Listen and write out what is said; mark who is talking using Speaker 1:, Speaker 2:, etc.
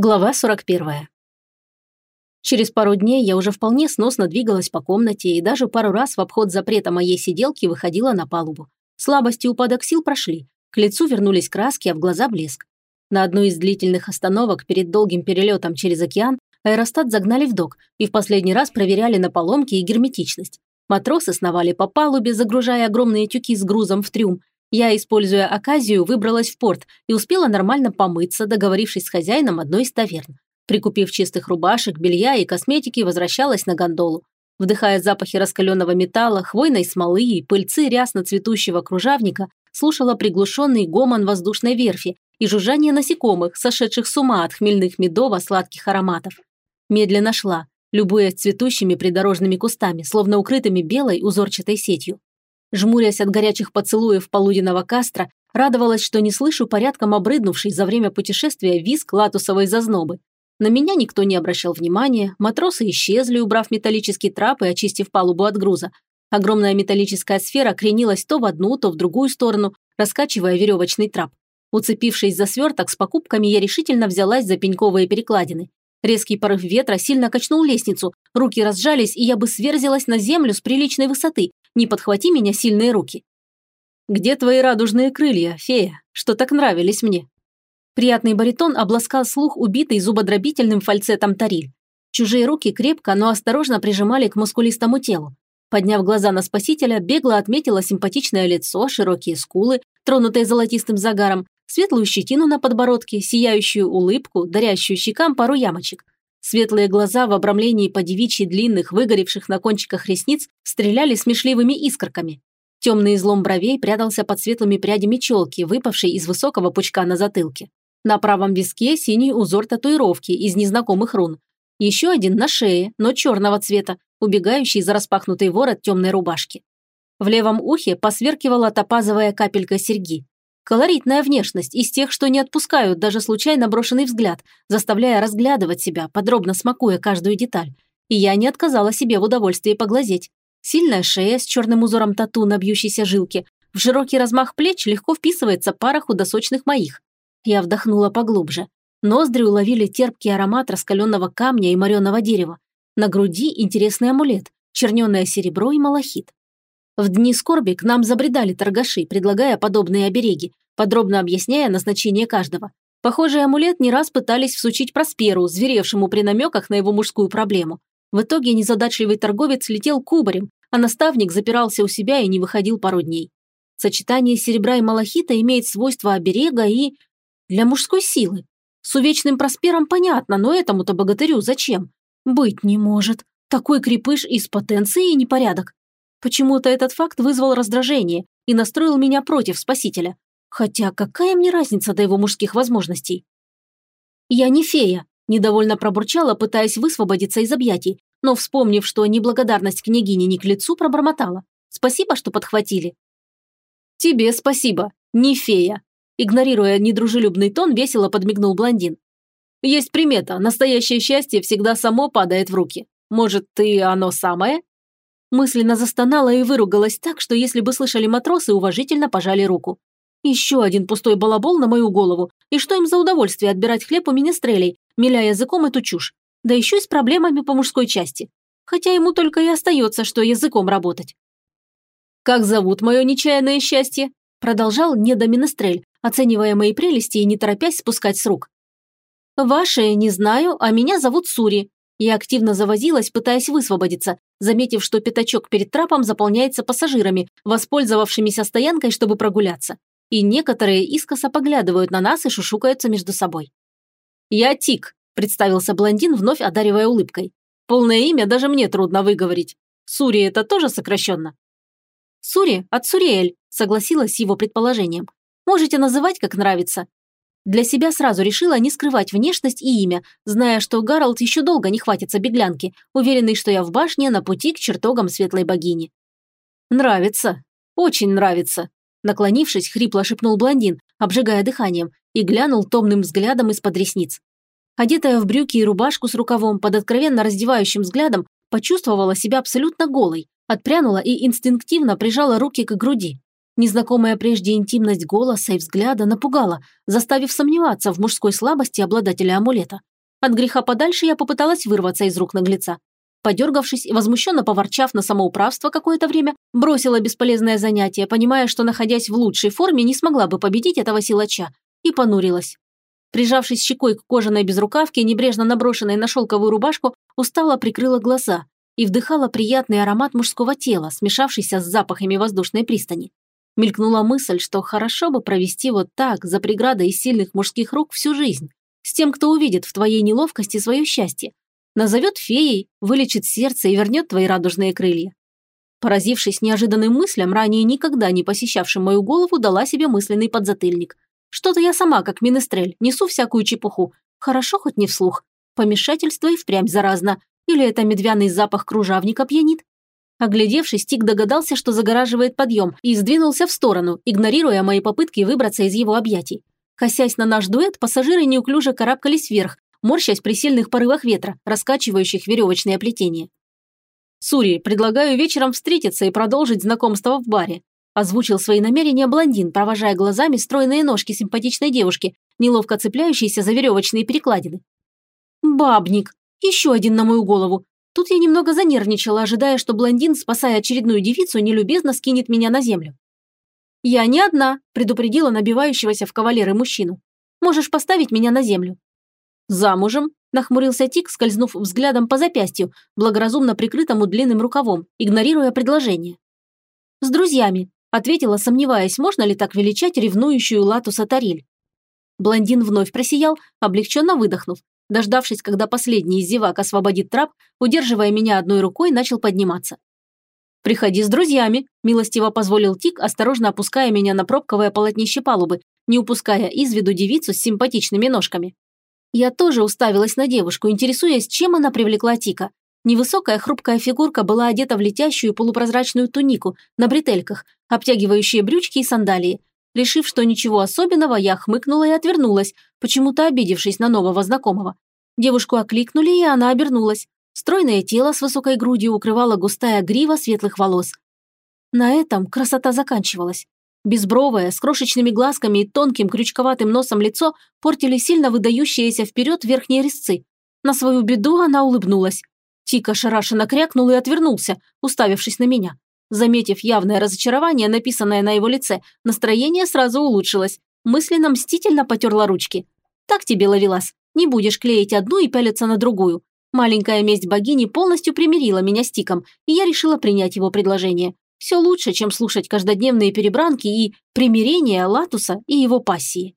Speaker 1: Глава 41. Через пару дней я уже вполне сносно двигалась по комнате и даже пару раз в обход запрета моей сиделки выходила на палубу. Слабости и упадок сил прошли, к лицу вернулись краски, а в глаза блеск. На одну из длительных остановок перед долгим перелетом через океан аэростат загнали в док и в последний раз проверяли на поломки и герметичность. Матросы сновали по палубе, загружая огромные тюки с грузом в трюм, я, используя оказию, выбралась в порт и успела нормально помыться, договорившись с хозяином одной из таверн. Прикупив чистых рубашек, белья и косметики, возвращалась на гондолу. Вдыхая запахи раскаленного металла, хвойной смолы и пыльцы рясно цветущего кружавника, слушала приглушенный гомон воздушной верфи и жужжание насекомых, сошедших с ума от хмельных медово-сладких ароматов. Медленно шла, любуясь цветущими придорожными кустами, словно укрытыми белой узорчатой сетью. Жмурясь от горячих поцелуев полуденного кастра, радовалась, что не слышу порядком обрыднувший за время путешествия виск латусовой зазнобы. На меня никто не обращал внимания, матросы исчезли, убрав металлический трап и очистив палубу от груза. Огромная металлическая сфера кренилась то в одну, то в другую сторону, раскачивая веревочный трап. Уцепившись за сверток с покупками, я решительно взялась за пеньковые перекладины. Резкий порыв ветра сильно качнул лестницу, руки разжались, и я бы сверзилась на землю с приличной высоты, не подхвати меня сильные руки. Где твои радужные крылья, фея, что так нравились мне? Приятный баритон обласкал слух убитый зубодробительным фальцетом Тариль. Чужие руки крепко, но осторожно прижимали к мускулистому телу. Подняв глаза на спасителя, бегло отметила симпатичное лицо, широкие скулы, тронутые золотистым загаром, светлую щетину на подбородке, сияющую улыбку, дарящую щекам пару ямочек. Светлые глаза в обрамлении по девичьи длинных, выгоревших на кончиках ресниц, стреляли смешливыми искорками. Темный излом бровей прятался под светлыми прядями челки, выпавшей из высокого пучка на затылке. На правом виске синий узор татуировки из незнакомых рун. Еще один на шее, но черного цвета, убегающий за распахнутый ворот темной рубашки. В левом ухе посверкивала топазовая капелька серьги. Колоритная внешность из тех, что не отпускают даже случайно брошенный взгляд, заставляя разглядывать себя, подробно смакуя каждую деталь. И я не отказала себе в удовольствии поглазеть. Сильная шея с черным узором тату на бьющейся жилке, в широкий размах плеч легко вписывается пара худосочных моих. Я вдохнула поглубже. Ноздри уловили терпкий аромат раскаленного камня и мореного дерева. На груди интересный амулет, черненое серебро и малахит. В дни скорби к нам забредали торгаши, предлагая подобные обереги, подробно объясняя назначение каждого. Похожий амулет не раз пытались всучить Просперу, зверевшему при намеках на его мужскую проблему. В итоге незадачливый торговец летел кубарем, а наставник запирался у себя и не выходил пару дней. Сочетание серебра и малахита имеет свойства оберега и... для мужской силы. С увечным Проспером понятно, но этому-то богатырю зачем? Быть не может. Такой крепыш из потенции и непорядок. Почему-то этот факт вызвал раздражение и настроил меня против спасителя. Хотя какая мне разница до его мужских возможностей? Я не фея, недовольно пробурчала, пытаясь высвободиться из объятий, но, вспомнив, что неблагодарность княгини не к лицу, пробормотала. Спасибо, что подхватили. Тебе спасибо, не фея. Игнорируя недружелюбный тон, весело подмигнул блондин. Есть примета, настоящее счастье всегда само падает в руки. Может, ты оно самое? Мысленно застонала и выругалась так, что если бы слышали матросы, уважительно пожали руку. Еще один пустой балабол на мою голову. И что им за удовольствие отбирать хлеб у министрелей, миля языком эту чушь? Да еще и с проблемами по мужской части. Хотя ему только и остается, что языком работать. «Как зовут мое нечаянное счастье?» Продолжал недоминестрель, оценивая мои прелести и не торопясь спускать с рук. «Ваше не знаю, а меня зовут Сури». Я активно завозилась, пытаясь высвободиться, заметив, что пятачок перед трапом заполняется пассажирами, воспользовавшимися стоянкой, чтобы прогуляться. И некоторые искоса поглядывают на нас и шушукаются между собой. «Я Тик», – представился блондин, вновь одаривая улыбкой. «Полное имя даже мне трудно выговорить. Сури – это тоже сокращенно?» «Сури от Суриэль», – согласилась с его предположением. «Можете называть, как нравится. Для себя сразу решила не скрывать внешность и имя, зная, что Гарольд еще долго не хватится беглянки, уверенный, что я в башне на пути к чертогам светлой богини. «Нравится. Очень нравится», – наклонившись, хрипло шепнул блондин, обжигая дыханием, и глянул томным взглядом из-под ресниц. Одетая в брюки и рубашку с рукавом, под откровенно раздевающим взглядом, почувствовала себя абсолютно голой, отпрянула и инстинктивно прижала руки к груди. Незнакомая прежде интимность голоса и взгляда напугала, заставив сомневаться в мужской слабости обладателя амулета. От греха подальше я попыталась вырваться из рук наглеца. Подергавшись и возмущенно поворчав на самоуправство какое-то время, бросила бесполезное занятие, понимая, что, находясь в лучшей форме, не смогла бы победить этого силача, и понурилась. Прижавшись щекой к кожаной безрукавке, небрежно наброшенной на шелковую рубашку, устало прикрыла глаза и вдыхала приятный аромат мужского тела, смешавшийся с запахами воздушной пристани. Мелькнула мысль, что хорошо бы провести вот так, за преградой из сильных мужских рук, всю жизнь. С тем, кто увидит в твоей неловкости свое счастье. Назовет феей, вылечит сердце и вернет твои радужные крылья. Поразившись неожиданным мыслям, ранее никогда не посещавшим мою голову, дала себе мысленный подзатыльник – что-то я сама, как минестрель, несу всякую чепуху. Хорошо хоть не вслух. Помешательство и впрямь заразно. Или это медвяный запах кружавника пьянит? Оглядевшись, Тик догадался, что загораживает подъем, и сдвинулся в сторону, игнорируя мои попытки выбраться из его объятий. Косясь на наш дуэт, пассажиры неуклюже карабкались вверх, морщась при сильных порывах ветра, раскачивающих веревочное плетение. «Сури, предлагаю вечером встретиться и продолжить знакомство в баре. Озвучил свои намерения блондин, провожая глазами стройные ножки симпатичной девушки, неловко цепляющиеся за веревочные перекладины. «Бабник! Еще один на мою голову! Тут я немного занервничала, ожидая, что блондин, спасая очередную девицу, нелюбезно скинет меня на землю. «Я не одна», – предупредила набивающегося в кавалеры мужчину. «Можешь поставить меня на землю». «Замужем?» – нахмурился Тик, скользнув взглядом по запястью, благоразумно прикрытому длинным рукавом, игнорируя предложение. «С друзьями», Ответила, сомневаясь, можно ли так величать ревнующую Лату Сатариль. Блондин вновь просиял, облегченно выдохнув. Дождавшись, когда последний из зевак освободит трап, удерживая меня одной рукой, начал подниматься. «Приходи с друзьями», – милостиво позволил Тик, осторожно опуская меня на пробковое полотнище палубы, не упуская из виду девицу с симпатичными ножками. Я тоже уставилась на девушку, интересуясь, чем она привлекла Тика. Невысокая хрупкая фигурка была одета в летящую полупрозрачную тунику на бретельках, обтягивающие брючки и сандалии. Решив, что ничего особенного, я хмыкнула и отвернулась, почему-то обидевшись на нового знакомого. Девушку окликнули, и она обернулась. Стройное тело с высокой грудью укрывала густая грива светлых волос. На этом красота заканчивалась. Безбровое, с крошечными глазками и тонким крючковатым носом лицо портили сильно выдающиеся вперед верхние резцы. На свою беду она улыбнулась. Тика шарашенно крякнул и отвернулся, уставившись на меня. Заметив явное разочарование, написанное на его лице, настроение сразу улучшилось. Мысленно мстительно потерла ручки. «Так тебе, Лавелас, не будешь клеить одну и пялиться на другую». Маленькая месть богини полностью примирила меня с Тиком, и я решила принять его предложение. Все лучше, чем слушать каждодневные перебранки и примирение Латуса и его пассии.